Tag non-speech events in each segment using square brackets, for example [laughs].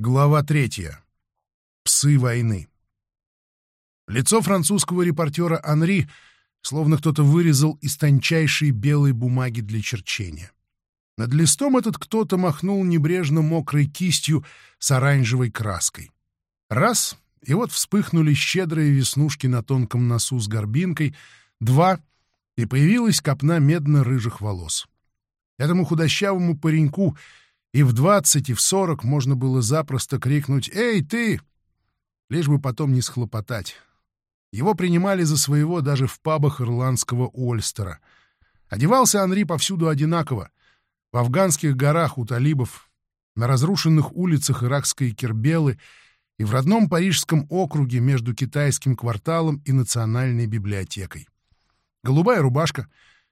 Глава третья. Псы войны. Лицо французского репортера Анри словно кто-то вырезал из тончайшей белой бумаги для черчения. Над листом этот кто-то махнул небрежно мокрой кистью с оранжевой краской. Раз — и вот вспыхнули щедрые веснушки на тонком носу с горбинкой, два — и появилась копна медно-рыжих волос. Этому худощавому пареньку и в двадцать, и в сорок можно было запросто крикнуть «Эй, ты!» лишь бы потом не схлопотать. Его принимали за своего даже в пабах ирландского Ольстера. Одевался Анри повсюду одинаково. В афганских горах у талибов, на разрушенных улицах иракской Кербелы и в родном парижском округе между китайским кварталом и национальной библиотекой. Голубая рубашка,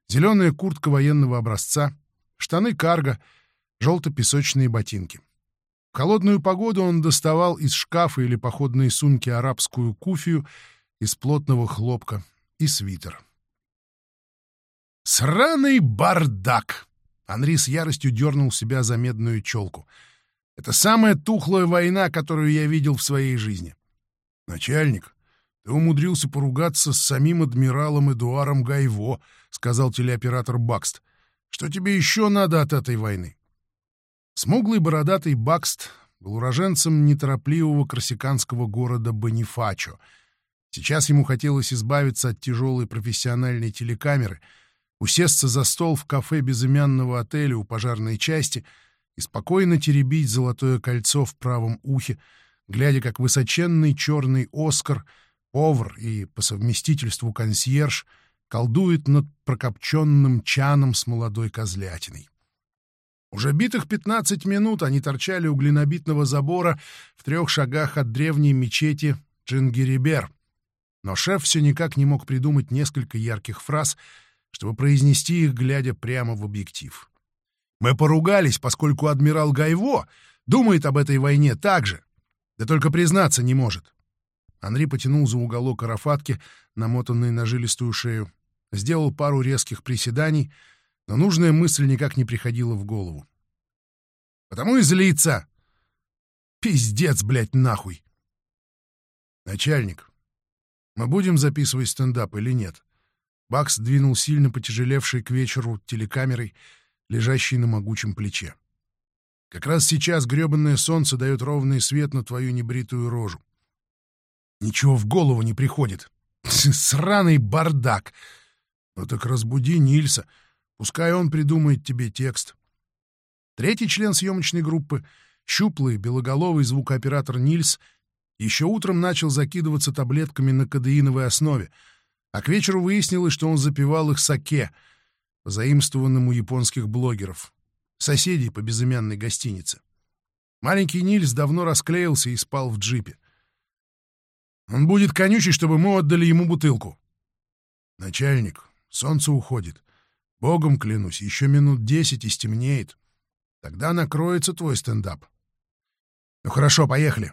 зеленая куртка военного образца, штаны карго — желто-песочные ботинки. В холодную погоду он доставал из шкафа или походной сумки арабскую куфию из плотного хлопка и свитер. «Сраный бардак!» Анри с яростью дернул себя за медную челку. «Это самая тухлая война, которую я видел в своей жизни». «Начальник, ты умудрился поругаться с самим адмиралом Эдуаром Гайво», — сказал телеоператор Бакст. «Что тебе еще надо от этой войны?» Смуглый бородатый Бакст был уроженцем неторопливого корсиканского города Бонифачо. Сейчас ему хотелось избавиться от тяжелой профессиональной телекамеры, усесться за стол в кафе безымянного отеля у пожарной части и спокойно теребить золотое кольцо в правом ухе, глядя, как высоченный черный Оскар, повар и по совместительству консьерж колдует над прокопченным чаном с молодой козлятиной. Уже битых пятнадцать минут они торчали у глинобитного забора в трех шагах от древней мечети Джингирибер. Но шеф все никак не мог придумать несколько ярких фраз, чтобы произнести их, глядя прямо в объектив. «Мы поругались, поскольку адмирал Гайво думает об этой войне так же, да только признаться не может». Анри потянул за уголок арафатки, намотанный на жилистую шею, сделал пару резких приседаний — но нужная мысль никак не приходила в голову. Потому и злиться. Пиздец, блядь, нахуй. Начальник, мы будем записывать стендап или нет? Бакс двинул сильно потяжелевший к вечеру телекамерой, лежащей на могучем плече. Как раз сейчас грёбанное солнце дает ровный свет на твою небритую рожу. Ничего в голову не приходит. [laughs] Сраный бардак. Ну так разбуди Нильса, Пускай он придумает тебе текст. Третий член съемочной группы, щуплый, белоголовый звукооператор Нильс, еще утром начал закидываться таблетками на кадеиновой основе, а к вечеру выяснилось, что он запивал их саке, заимствованным у японских блогеров, соседей по безымянной гостинице. Маленький Нильс давно расклеился и спал в джипе. Он будет конючить, чтобы мы отдали ему бутылку. Начальник, солнце уходит. Богом клянусь, еще минут десять и стемнеет. Тогда накроется твой стендап. Ну хорошо, поехали.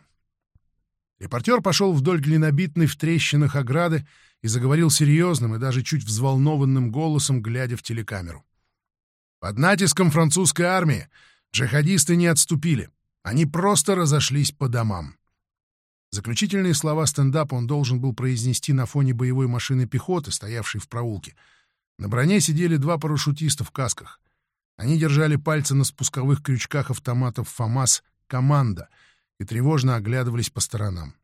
Репортер пошел вдоль глинобитной в трещинах ограды и заговорил серьезным и даже чуть взволнованным голосом, глядя в телекамеру. Под натиском французской армии джихадисты не отступили. Они просто разошлись по домам. Заключительные слова стендапа он должен был произнести на фоне боевой машины пехоты, стоявшей в проулке — на броне сидели два парашютиста в касках. Они держали пальцы на спусковых крючках автоматов «ФАМАС» «Команда» и тревожно оглядывались по сторонам.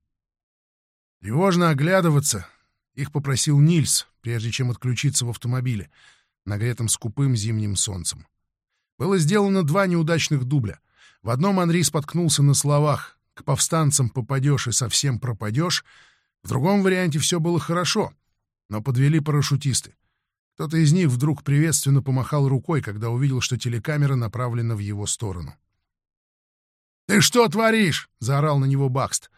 Тревожно оглядываться их попросил Нильс, прежде чем отключиться в автомобиле, нагретом скупым зимним солнцем. Было сделано два неудачных дубля. В одном Анри споткнулся на словах «К повстанцам попадешь и совсем пропадешь», в другом варианте все было хорошо, но подвели парашютисты. Кто-то из них вдруг приветственно помахал рукой, когда увидел, что телекамера направлена в его сторону. «Ты что творишь?» — заорал на него Бакст.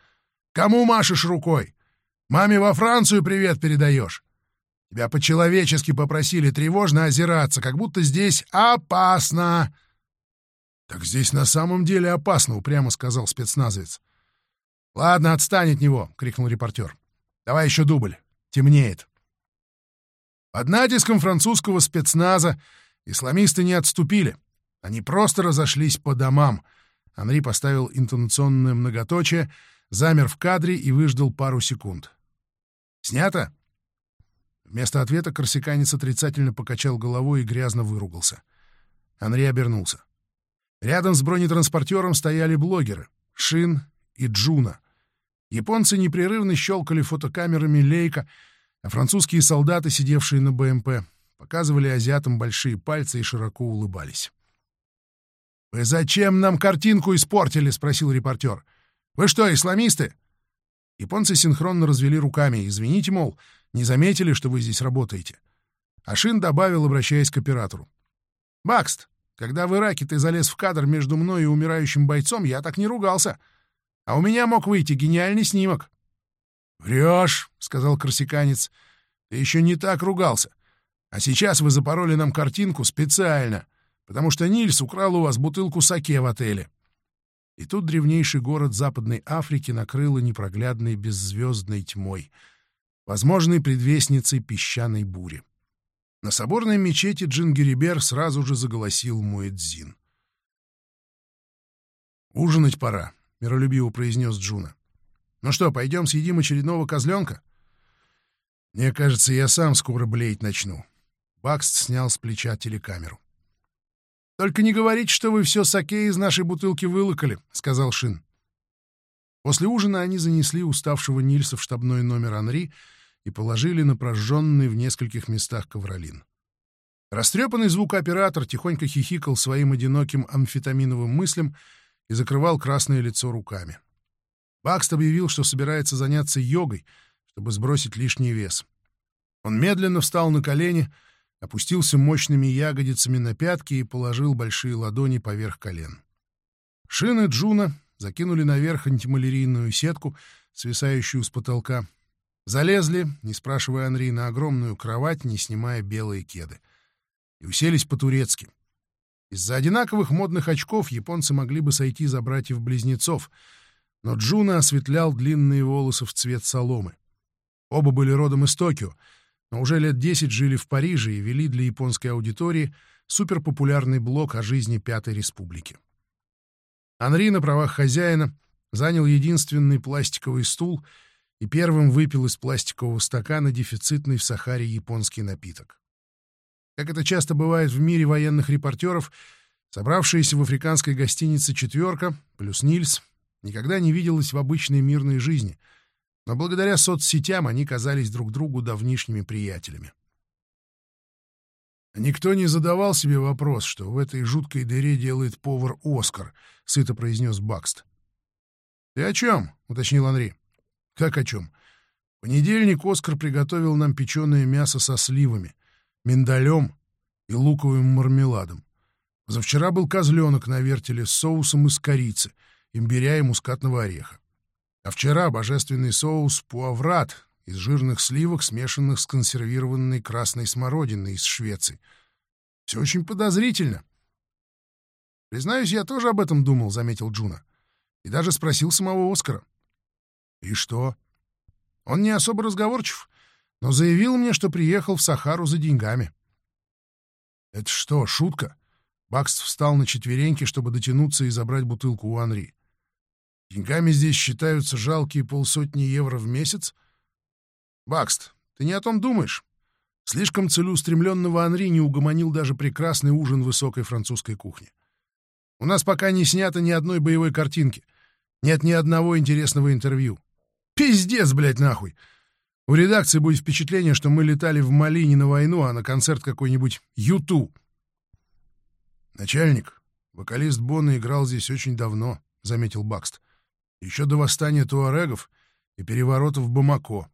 «Кому машешь рукой? Маме во Францию привет передаешь? Тебя по-человечески попросили тревожно озираться, как будто здесь опасно!» «Так здесь на самом деле опасно», — упрямо сказал спецназовец. «Ладно, отстань от него!» — крикнул репортер. «Давай еще дубль. Темнеет». Под натиском французского спецназа исламисты не отступили. Они просто разошлись по домам, Анри поставил интонационное многоточие, замер в кадре и выждал пару секунд. «Снято?» Вместо ответа корсиканец отрицательно покачал головой и грязно выругался. Анри обернулся. Рядом с бронетранспортером стояли блогеры — Шин и Джуна. Японцы непрерывно щелкали фотокамерами Лейка, а французские солдаты, сидевшие на БМП, показывали азиатам большие пальцы и широко улыбались. «Вы зачем нам картинку испортили?» — спросил репортер. «Вы что, исламисты?» Японцы синхронно развели руками. «Извините, мол, не заметили, что вы здесь работаете?» Ашин добавил, обращаясь к оператору. «Бакст, когда в Ираке ты залез в кадр между мной и умирающим бойцом, я так не ругался. А у меня мог выйти гениальный снимок». «Врешь», — сказал корсиканец. «Ты еще не так ругался. А сейчас вы запороли нам картинку специально, потому что Нильс украл у вас бутылку саке в отеле». И тут древнейший город Западной Африки накрыло непроглядной беззвездной тьмой, возможной предвестницей песчаной бури. На соборной мечети Джингерибер сразу же заголосил Муэдзин. «Ужинать пора», — миролюбиво произнес Джуна. «Ну что, пойдем съедим очередного козленка?» «Мне кажется, я сам скоро блеять начну». Бакст снял с плеча телекамеру. «Только не говорите, что вы все саке из нашей бутылки вылокали», — сказал Шин. После ужина они занесли уставшего Нильса в штабной номер Анри и положили на прожженный в нескольких местах ковролин. Растрепанный звукооператор тихонько хихикал своим одиноким амфетаминовым мыслям и закрывал красное лицо руками. Бакст объявил, что собирается заняться йогой, чтобы сбросить лишний вес. Он медленно встал на колени — опустился мощными ягодицами на пятки и положил большие ладони поверх колен. Шин и Джуна закинули наверх антималярийную сетку, свисающую с потолка. Залезли, не спрашивая Анри, на огромную кровать, не снимая белые кеды. И уселись по-турецки. Из-за одинаковых модных очков японцы могли бы сойти за братьев-близнецов, но Джуна осветлял длинные волосы в цвет соломы. Оба были родом из Токио — но уже лет десять жили в Париже и вели для японской аудитории суперпопулярный блог о жизни Пятой Республики. Анри на правах хозяина занял единственный пластиковый стул и первым выпил из пластикового стакана дефицитный в Сахаре японский напиток. Как это часто бывает в мире военных репортеров, собравшаяся в африканской гостинице «четверка» плюс Нильс никогда не виделась в обычной мирной жизни — но благодаря соцсетям они казались друг другу давнишними приятелями. «Никто не задавал себе вопрос, что в этой жуткой дыре делает повар Оскар», — сыто произнес Бакст. «Ты о чем?» — уточнил Анри. «Как о чем? В понедельник Оскар приготовил нам печеное мясо со сливами, миндалем и луковым мармеладом. Позавчера был козленок на вертеле с соусом из корицы, имбиря и мускатного ореха. А вчера божественный соус пуаврад из жирных сливок, смешанных с консервированной красной смородиной из Швеции. Все очень подозрительно. Признаюсь, я тоже об этом думал, заметил Джуна. И даже спросил самого Оскара. И что? Он не особо разговорчив, но заявил мне, что приехал в Сахару за деньгами. Это что, шутка? Бакст встал на четвереньки, чтобы дотянуться и забрать бутылку у Анри. Деньгами здесь считаются жалкие полсотни евро в месяц? Бакст, ты не о том думаешь? Слишком целеустремленного Анри не угомонил даже прекрасный ужин высокой французской кухни. У нас пока не снято ни одной боевой картинки. Нет ни одного интересного интервью. Пиздец, блядь, нахуй! У редакции будет впечатление, что мы летали в Мали не на войну, а на концерт какой-нибудь Юту. Начальник, вокалист Бона играл здесь очень давно, — заметил Бакст еще до восстания туарегов и переворота в Бамако.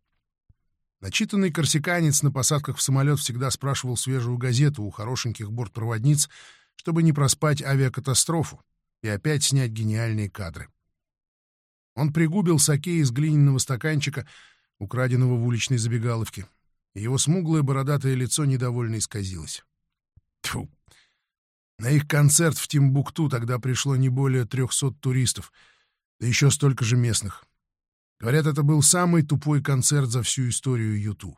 Начитанный корсиканец на посадках в самолет всегда спрашивал свежую газету у хорошеньких бортпроводниц, чтобы не проспать авиакатастрофу и опять снять гениальные кадры. Он пригубил саке из глиняного стаканчика, украденного в уличной забегаловке, и его смуглое бородатое лицо недовольно исказилось. Тьфу! На их концерт в Тимбукту тогда пришло не более трехсот туристов — да еще столько же местных. Говорят, это был самый тупой концерт за всю историю Юту.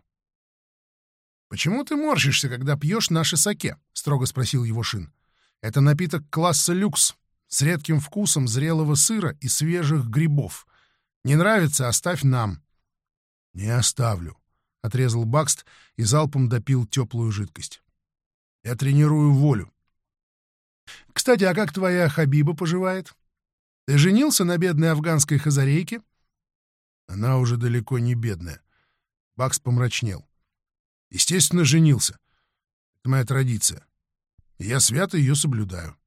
«Почему ты морщишься, когда пьешь наши саке?» — строго спросил его Шин. «Это напиток класса люкс. с редким вкусом зрелого сыра и свежих грибов. Не нравится — оставь нам. — Не оставлю, — отрезал Бакст и залпом допил теплую жидкость. — Я тренирую волю. — Кстати, а как твоя Хабиба поживает? Ты женился на бедной афганской хазарейке? Она уже далеко не бедная. Бакс помрачнел. Естественно, женился. Это моя традиция. И я свято ее соблюдаю.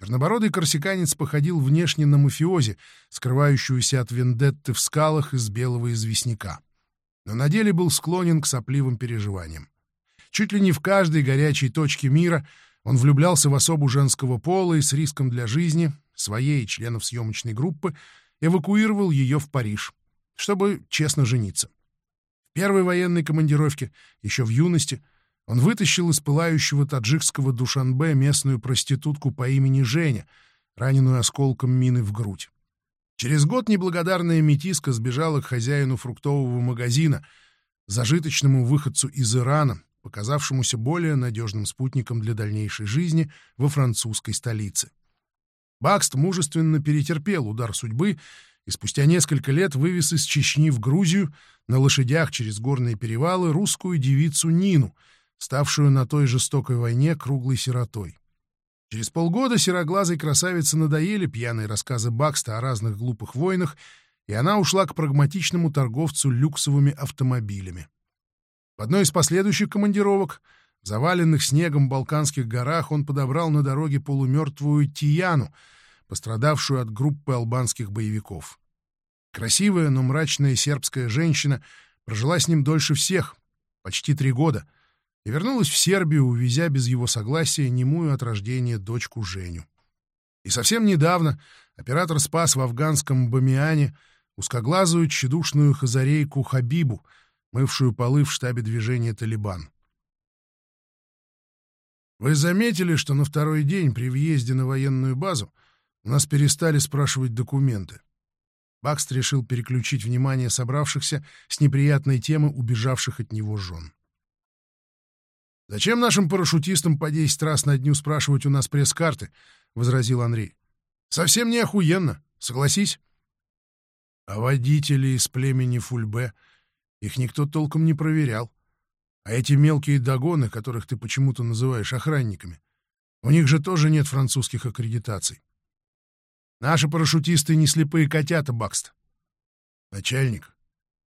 Чернобородый корсиканец походил внешне на мафиози, скрывающуюся от вендетты в скалах из белого известняка. Но на деле был склонен к сопливым переживаниям. Чуть ли не в каждой горячей точке мира он влюблялся в особу женского пола и с риском для жизни, своей и членов съемочной группы, эвакуировал ее в Париж, чтобы честно жениться. В первой военной командировке, еще в юности, он вытащил из пылающего таджикского Душанбе местную проститутку по имени Женя, раненую осколком мины в грудь. Через год неблагодарная метиска сбежала к хозяину фруктового магазина, зажиточному выходцу из Ирана, показавшемуся более надежным спутником для дальнейшей жизни во французской столице. Бакст мужественно перетерпел удар судьбы и спустя несколько лет вывез из Чечни в Грузию на лошадях через горные перевалы русскую девицу Нину — ставшую на той жестокой войне круглой сиротой. Через полгода сероглазой красавице надоели пьяные рассказы Бакста о разных глупых войнах, и она ушла к прагматичному торговцу люксовыми автомобилями. В одной из последующих командировок, заваленных снегом в Балканских горах, он подобрал на дороге полумертвую Тияну, пострадавшую от группы албанских боевиков. Красивая, но мрачная сербская женщина прожила с ним дольше всех, почти три года — и вернулась в Сербию, увезя без его согласия немую от рождения дочку Женю. И совсем недавно оператор спас в афганском Бамиане узкоглазую тщедушную хазарейку Хабибу, мывшую полы в штабе движения «Талибан». Вы заметили, что на второй день при въезде на военную базу у нас перестали спрашивать документы? Бакст решил переключить внимание собравшихся с неприятной темы убежавших от него жен. «Зачем нашим парашютистам по десять раз на дню спрашивать у нас пресс-карты?» — возразил Андрей. «Совсем не охуенно, согласись». А водители из племени Фульбе их никто толком не проверял. А эти мелкие догоны, которых ты почему-то называешь охранниками, у них же тоже нет французских аккредитаций. Наши парашютисты не слепые котята, Бакст. Начальник,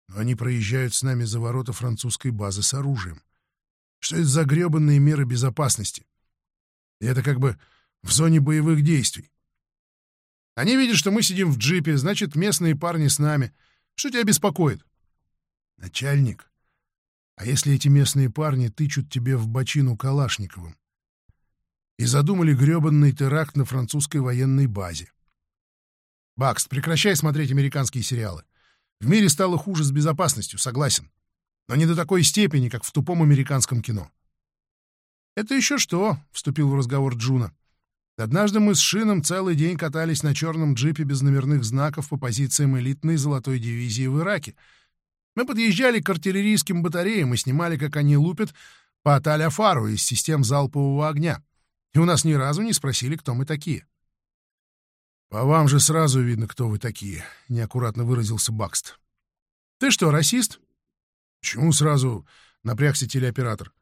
но они проезжают с нами за ворота французской базы с оружием. Что это за гребанные меры безопасности? И это как бы в зоне боевых действий. Они видят, что мы сидим в джипе, значит, местные парни с нами. Что тебя беспокоит? Начальник, а если эти местные парни тычут тебе в бочину Калашниковым? И задумали гребанный теракт на французской военной базе. Бакс, прекращай смотреть американские сериалы. В мире стало хуже с безопасностью, согласен но не до такой степени, как в тупом американском кино. «Это еще что?» — вступил в разговор Джуна. «Однажды мы с Шином целый день катались на черном джипе без номерных знаков по позициям элитной золотой дивизии в Ираке. Мы подъезжали к артиллерийским батареям и снимали, как они лупят по Таль-Афару из систем залпового огня. И у нас ни разу не спросили, кто мы такие». «По вам же сразу видно, кто вы такие», — неаккуратно выразился Бакст. «Ты что, расист?» Почему? Сразу напрягся телеоператор?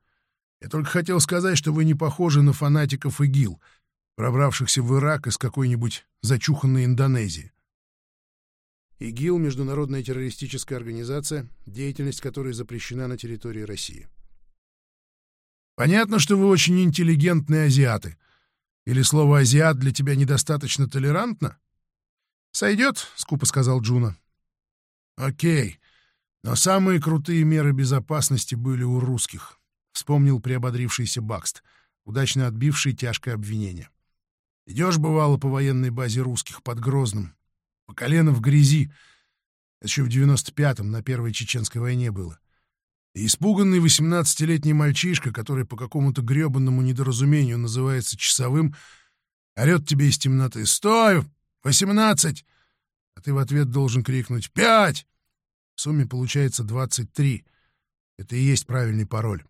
Я только хотел сказать, что вы не похожи на фанатиков ИГИЛ, пробравшихся в Ирак из какой-нибудь зачуханной Индонезии. ИГИЛ — международная террористическая организация, деятельность которой запрещена на территории России. Понятно, что вы очень интеллигентные азиаты. Или слово «азиат» для тебя недостаточно толерантно? «Сойдет», — скупо сказал Джуна. «Окей. Но самые крутые меры безопасности были у русских, вспомнил приободрившийся Бакст, удачно отбивший тяжкое обвинение. Идешь, бывало, по военной базе русских под Грозным, по колено в грязи. Еще в 95-м, на Первой Чеченской войне было. И испуганный 18-летний мальчишка, который по какому-то гребанному недоразумению называется часовым, орет тебе из темноты «Стой! Восемнадцать!» А ты в ответ должен крикнуть «Пять!» В сумме получается 23. Это и есть правильный пароль.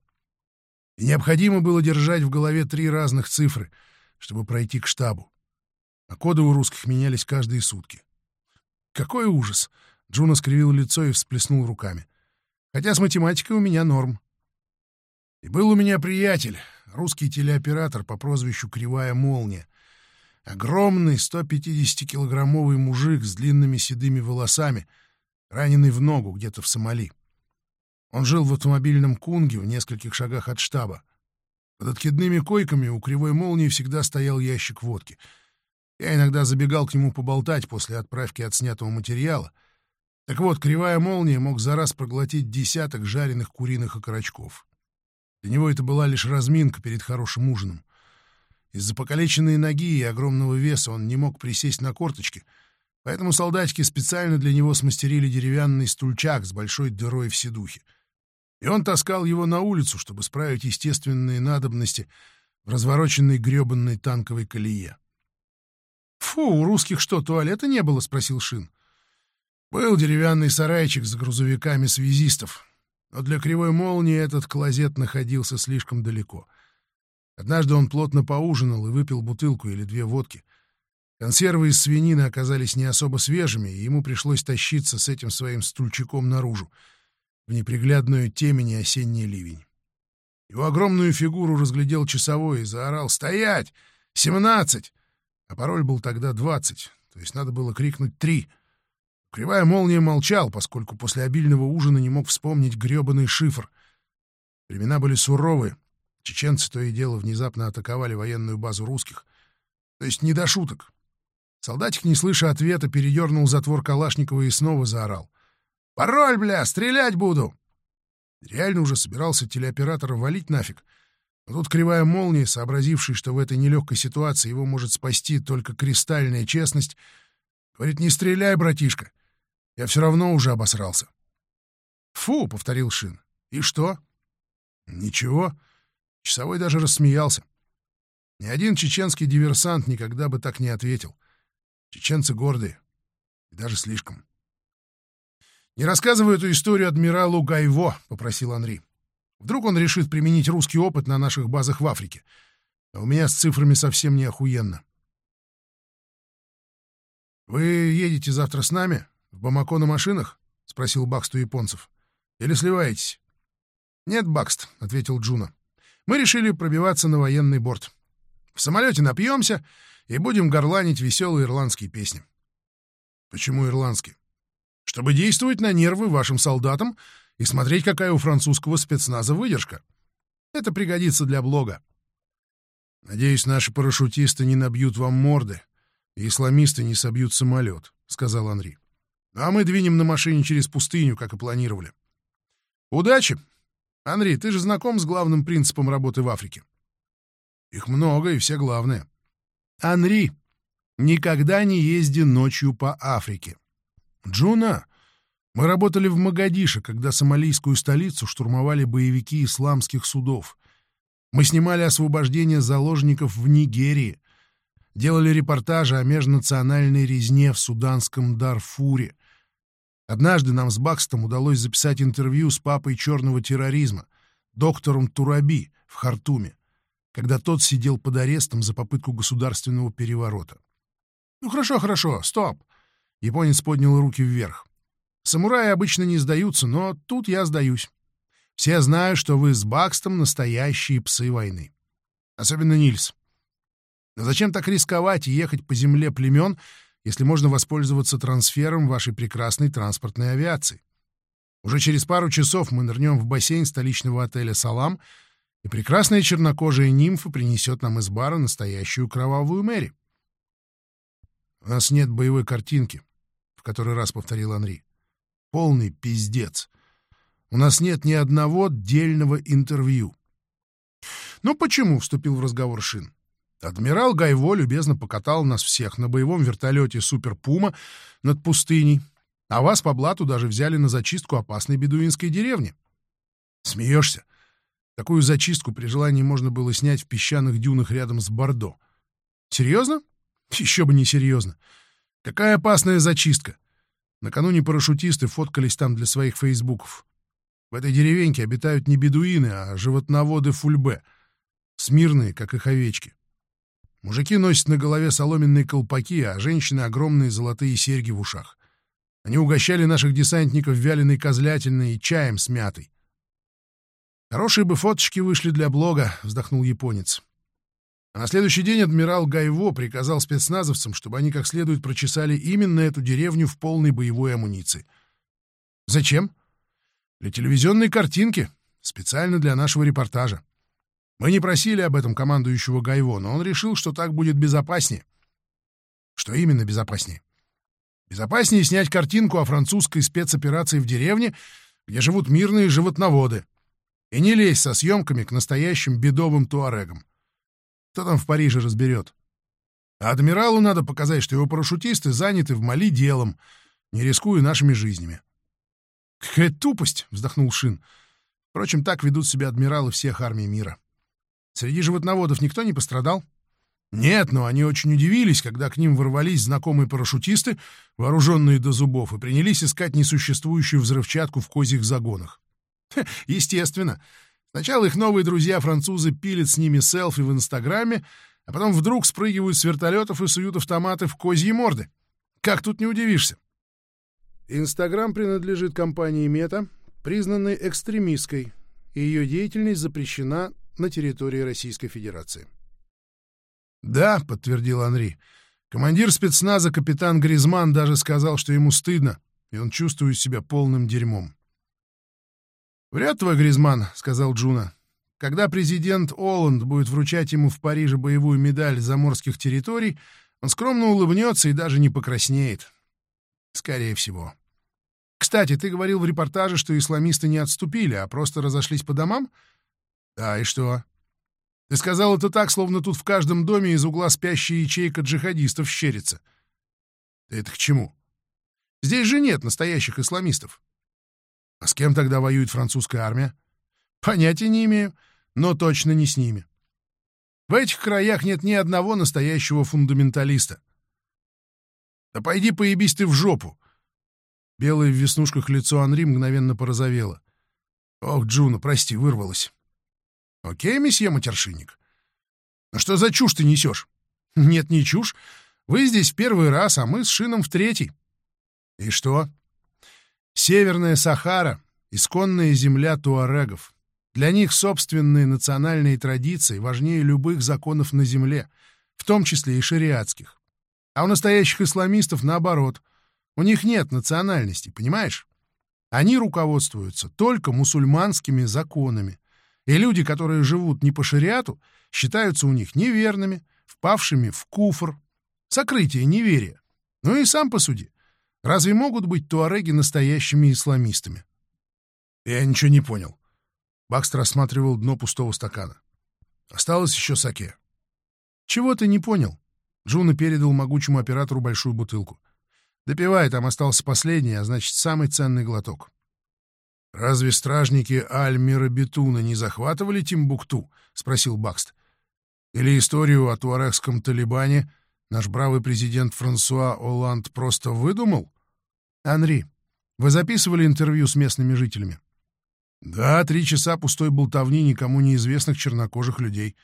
И необходимо было держать в голове три разных цифры, чтобы пройти к штабу. а коды у русских менялись каждые сутки. Какой ужас! Джуна скривил лицо и всплеснул руками. Хотя с математикой у меня норм. И был у меня приятель, русский телеоператор по прозвищу Кривая Молния. Огромный 150-килограммовый мужик с длинными седыми волосами, раненый в ногу где-то в Сомали. Он жил в автомобильном кунге в нескольких шагах от штаба. Под откидными койками у Кривой Молнии всегда стоял ящик водки. Я иногда забегал к нему поболтать после отправки отснятого материала. Так вот, Кривая Молния мог за раз проглотить десяток жареных куриных окорочков. Для него это была лишь разминка перед хорошим ужином. Из-за покалеченной ноги и огромного веса он не мог присесть на корточки, поэтому солдатики специально для него смастерили деревянный стульчак с большой дырой в седухе. И он таскал его на улицу, чтобы справить естественные надобности в развороченной гребанной танковой колее. «Фу, у русских что, туалета не было?» — спросил Шин. «Был деревянный сарайчик с грузовиками связистов, но для кривой молнии этот клозет находился слишком далеко. Однажды он плотно поужинал и выпил бутылку или две водки. Консервы из свинины оказались не особо свежими, и ему пришлось тащиться с этим своим стульчиком наружу, в неприглядную темень и осенний ливень. Его огромную фигуру разглядел часовой и заорал «Стоять! Семнадцать!» А пароль был тогда двадцать, то есть надо было крикнуть «Три!» Кривая молния молчал, поскольку после обильного ужина не мог вспомнить грёбаный шифр. Времена были суровые. Чеченцы то и дело внезапно атаковали военную базу русских. То есть не до шуток. Солдатик, не слыша ответа, передернул затвор Калашникова и снова заорал. «Пароль, бля! Стрелять буду!» Реально уже собирался телеоператор валить нафиг. Но тут кривая молния, сообразивший, что в этой нелегкой ситуации его может спасти только кристальная честность, говорит, «Не стреляй, братишка! Я все равно уже обосрался». «Фу!» — повторил Шин. «И что?» «Ничего. Часовой даже рассмеялся. Ни один чеченский диверсант никогда бы так не ответил. Чеченцы гордые. И даже слишком. «Не рассказывай эту историю адмиралу Гайво», — попросил Анри. «Вдруг он решит применить русский опыт на наших базах в Африке. А у меня с цифрами совсем не охуенно». «Вы едете завтра с нами? В Бамако на машинах?» — спросил Бакст у японцев. «Или сливаетесь?» «Нет, Бакст», — ответил Джуна мы решили пробиваться на военный борт. В самолете напьемся и будем горланить веселые ирландские песни. Почему ирландские? Чтобы действовать на нервы вашим солдатам и смотреть, какая у французского спецназа выдержка. Это пригодится для блога. Надеюсь, наши парашютисты не набьют вам морды, и исламисты не собьют самолет, — сказал Анри. А мы двинем на машине через пустыню, как и планировали. Удачи! Анри, ты же знаком с главным принципом работы в Африке? Их много, и все главные. Анри, никогда не езди ночью по Африке. Джуна, мы работали в Могадишо, когда сомалийскую столицу штурмовали боевики исламских судов. Мы снимали освобождение заложников в Нигерии, делали репортажи о межнациональной резне в суданском Дарфуре, Однажды нам с Бакстом удалось записать интервью с папой черного терроризма, доктором Тураби в Хартуме, когда тот сидел под арестом за попытку государственного переворота. «Ну хорошо, хорошо, стоп!» Японец поднял руки вверх. «Самураи обычно не сдаются, но тут я сдаюсь. Все знают, что вы с Бакстом настоящие псы войны. Особенно Нильс. Но зачем так рисковать и ехать по земле племен, если можно воспользоваться трансфером вашей прекрасной транспортной авиации. Уже через пару часов мы нырнем в бассейн столичного отеля «Салам», и прекрасная чернокожая нимфа принесет нам из бара настоящую кровавую Мэри. «У нас нет боевой картинки», — в который раз повторил Анри. «Полный пиздец. У нас нет ни одного дельного интервью». «Ну почему?» — вступил в разговор Шин. Адмирал Гайво любезно покатал нас всех на боевом вертолете «Супер Пума» над пустыней, а вас по блату даже взяли на зачистку опасной бедуинской деревни. Смеешься? Такую зачистку при желании можно было снять в песчаных дюнах рядом с Бордо. Серьезно? Еще бы не серьезно. Какая опасная зачистка. Накануне парашютисты фоткались там для своих фейсбуков. В этой деревеньке обитают не бедуины, а животноводы фульбе. Смирные, как их овечки. Мужики носят на голове соломенные колпаки, а женщины — огромные золотые серьги в ушах. Они угощали наших десантников вяленой козлятиной и чаем с мятой. «Хорошие бы фоточки вышли для блога», — вздохнул японец. А на следующий день адмирал Гайво приказал спецназовцам, чтобы они как следует прочесали именно эту деревню в полной боевой амуниции. «Зачем?» «Для телевизионной картинки, специально для нашего репортажа. Мы не просили об этом командующего Гайво, но он решил, что так будет безопаснее. Что именно безопаснее? Безопаснее снять картинку о французской спецоперации в деревне, где живут мирные животноводы, и не лезть со съемками к настоящим бедовым туарегам. Кто там в Париже разберет? А адмиралу надо показать, что его парашютисты заняты в Мали делом, не рискуя нашими жизнями. «Какая тупость!» — вздохнул Шин. Впрочем, так ведут себя адмиралы всех армий мира. Среди животноводов никто не пострадал? Нет, но они очень удивились, когда к ним ворвались знакомые парашютисты, вооруженные до зубов, и принялись искать несуществующую взрывчатку в козьих загонах. [laughs] Естественно. Сначала их новые друзья-французы пилят с ними селфи в Инстаграме, а потом вдруг спрыгивают с вертолетов и суют автоматы в козьи морды. Как тут не удивишься? Инстаграм принадлежит компании Мета, признанной экстремистской, и ее деятельность запрещена на территории Российской Федерации. «Да», — подтвердил Анри. «Командир спецназа капитан Гризман даже сказал, что ему стыдно, и он чувствует себя полным дерьмом». «Вряд твой Гризман», — сказал Джуна. «Когда президент Олланд будет вручать ему в Париже боевую медаль заморских территорий, он скромно улыбнется и даже не покраснеет. Скорее всего. Кстати, ты говорил в репортаже, что исламисты не отступили, а просто разошлись по домам?» «Да, и что?» «Ты сказал это так, словно тут в каждом доме из угла спящая ячейка джихадистов щерится». «Ты это к чему?» «Здесь же нет настоящих исламистов». «А с кем тогда воюет французская армия?» «Понятия не имею, но точно не с ними». В этих краях нет ни одного настоящего фундаменталиста. Да пойди поебись ты в жопу. Белое в веснушках лицо Анри мгновенно порозовело. Ох, Джуна, прости, вырвалось. Окей, месье матершинник. Ну что за чушь ты несешь? Нет, не чушь. Вы здесь в первый раз, а мы с Шином в третий. И что? Северная Сахара — исконная земля туарегов. Для них собственные национальные традиции важнее любых законов на земле, в том числе и шариатских. А у настоящих исламистов наоборот. У них нет национальности, понимаешь? Они руководствуются только мусульманскими законами и люди, которые живут не по шариату, считаются у них неверными, впавшими в куфр, сокрытие неверия. Ну и сам посуди. Разве могут быть туареги настоящими исламистами? Я ничего не понял. Бакстер осматривал дно пустого стакана. Осталось еще саке. Чего ты не понял? Джуна передал могучему оператору большую бутылку. Допивай, там остался последний, а значит, самый ценный глоток. «Разве стражники Аль-Мира Бетуна не захватывали Тимбукту?» — спросил Бакст. «Или историю о туарегском Талибане наш бравый президент Франсуа Оланд просто выдумал?» «Анри, вы записывали интервью с местными жителями?» «Да, три часа пустой болтовни никому неизвестных чернокожих людей.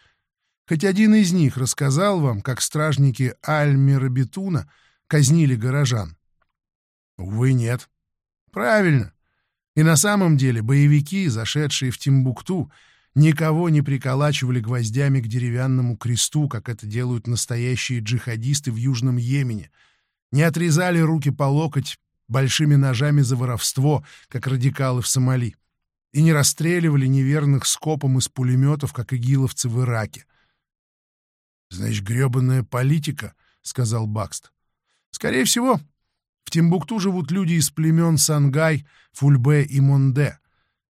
Хоть один из них рассказал вам, как стражники Аль-Мира Бетуна казнили горожан?» «Увы, нет». «Правильно. И на самом деле боевики, зашедшие в Тимбукту, никого не приколачивали гвоздями к деревянному кресту, как это делают настоящие джихадисты в Южном Йемене, не отрезали руки по локоть большими ножами за воровство, как радикалы в Сомали, и не расстреливали неверных скопом из пулеметов, как игиловцы в Ираке. «Значит, гребаная политика», — сказал Бакст. «Скорее всего, в Тимбукту живут люди из племен Сангай, Фульбе и Монде.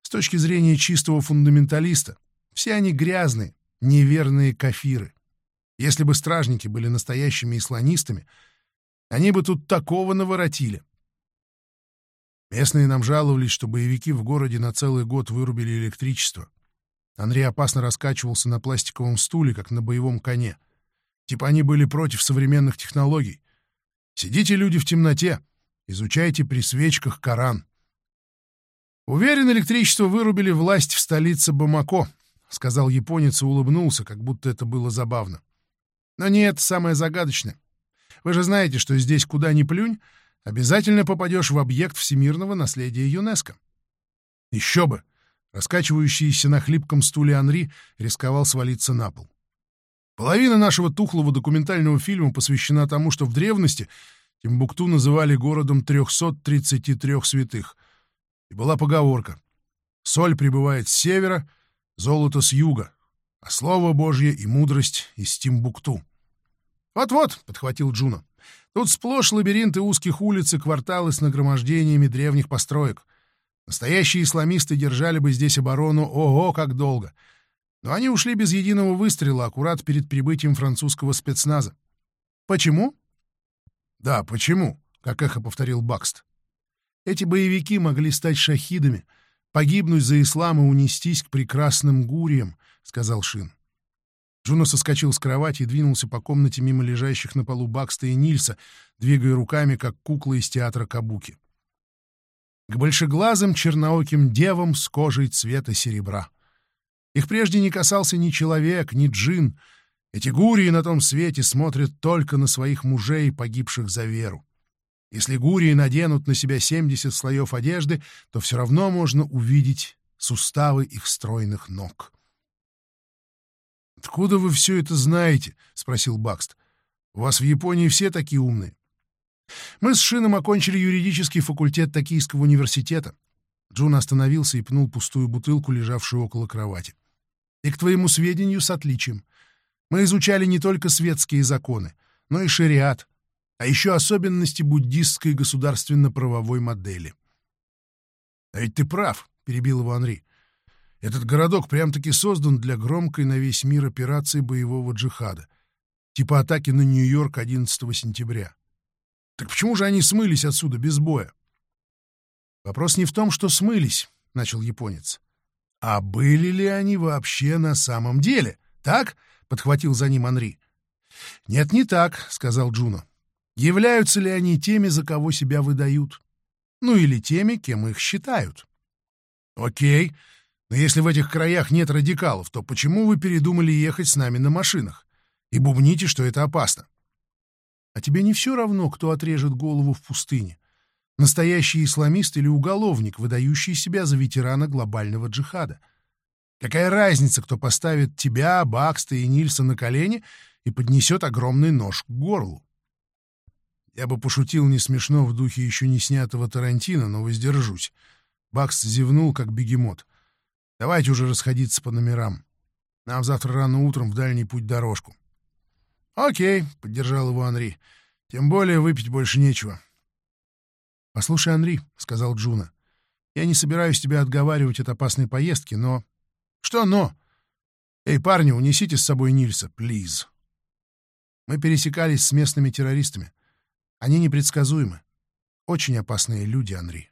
С точки зрения чистого фундаменталиста, все они грязные, неверные кафиры. Если бы стражники были настоящими исланистами, они бы тут такого наворотили. Местные нам жаловались, что боевики в городе на целый год вырубили электричество. Андрей опасно раскачивался на пластиковом стуле, как на боевом коне. Типа они были против современных технологий. Сидите, люди, в темноте, изучайте при свечках Коран. Уверен, электричество вырубили власть в столице Бамако, — сказал японец и улыбнулся, как будто это было забавно. Но не это самое загадочное. Вы же знаете, что здесь куда ни плюнь, обязательно попадешь в объект всемирного наследия ЮНЕСКо. Еще бы! Раскачивающийся на хлипком стуле Анри рисковал свалиться на пол. Половина нашего тухлого документального фильма посвящена тому, что в древности Тимбукту называли городом 333 святых. И была поговорка «Соль прибывает с севера, золото с юга, а слово Божье и мудрость из Тимбукту». «Вот-вот», — подхватил Джуно, — «тут сплошь лабиринты узких улиц и кварталы с нагромождениями древних построек. Настоящие исламисты держали бы здесь оборону ого как долго. Но они ушли без единого выстрела аккурат перед прибытием французского спецназа. Почему? Да, почему? Как эхо повторил Бакст. Эти боевики могли стать шахидами, погибнуть за ислам и унестись к прекрасным гуриям, сказал Шин. Джуно соскочил с кровати и двинулся по комнате мимо лежащих на полу Бакста и Нильса, двигая руками, как кукла из театра Кабуки к большеглазым чернооким девам с кожей цвета серебра. Их прежде не касался ни человек, ни джин. Эти гурии на том свете смотрят только на своих мужей, погибших за веру. Если гурии наденут на себя 70 слоев одежды, то все равно можно увидеть суставы их стройных ног. «Откуда вы все это знаете?» — спросил Бакст. «У вас в Японии все такие умные?» Мы с Шином окончили юридический факультет Токийского университета. Джун остановился и пнул пустую бутылку, лежавшую около кровати. И, к твоему сведению, с отличием. Мы изучали не только светские законы, но и шариат, а еще особенности буддистской государственно-правовой модели. — А ведь ты прав, — перебил его Анри. Этот городок прям-таки создан для громкой на весь мир операции боевого джихада, типа атаки на Нью-Йорк 11 сентября. Так почему же они смылись отсюда без боя? Вопрос не в том, что смылись, — начал японец. А были ли они вообще на самом деле? Так? — подхватил за ним Анри. Нет, не так, — сказал Джуно. Являются ли они теми, за кого себя выдают? Ну или теми, кем их считают? Окей, но если в этих краях нет радикалов, то почему вы передумали ехать с нами на машинах? И бубните, что это опасно. А тебе не все равно, кто отрежет голову в пустыне? Настоящий исламист или уголовник, выдающий себя за ветерана глобального джихада? Какая разница, кто поставит тебя, Бакста и Нильса на колени и поднесет огромный нож к горлу? Я бы пошутил не смешно в духе еще не снятого Тарантино, но воздержусь. Бакст зевнул, как бегемот. Давайте уже расходиться по номерам. Нам завтра рано утром в дальний путь дорожку. «Окей», — поддержал его Анри. «Тем более выпить больше нечего». «Послушай, Анри», — сказал Джуна, — «я не собираюсь тебя отговаривать от опасной поездки, но...» «Что «но»?» «Эй, парни, унесите с собой Нильса, плиз». Мы пересекались с местными террористами. Они непредсказуемы. Очень опасные люди, Анри.